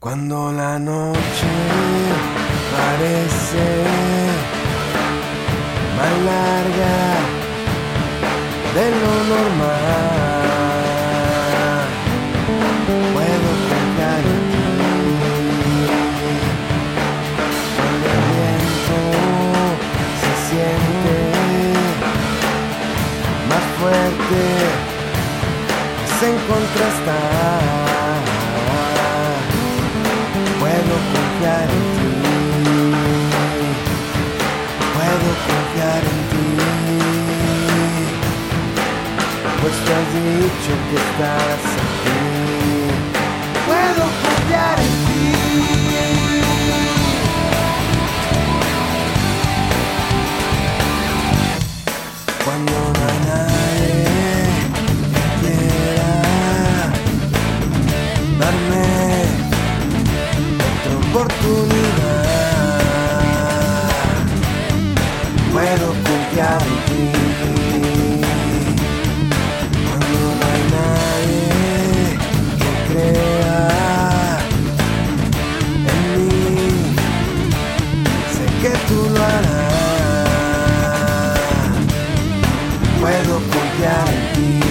Cuando la noche parece más larga de lo normal, puedo confiar en ti. Cuando el viento se siente más fuerte, se contrastar. dicho que estás aquí. Puedo confiar en ti. Cuando no hay nadie quiera darme otra oportunidad, puedo confiar en ti. puedo confiar en ti.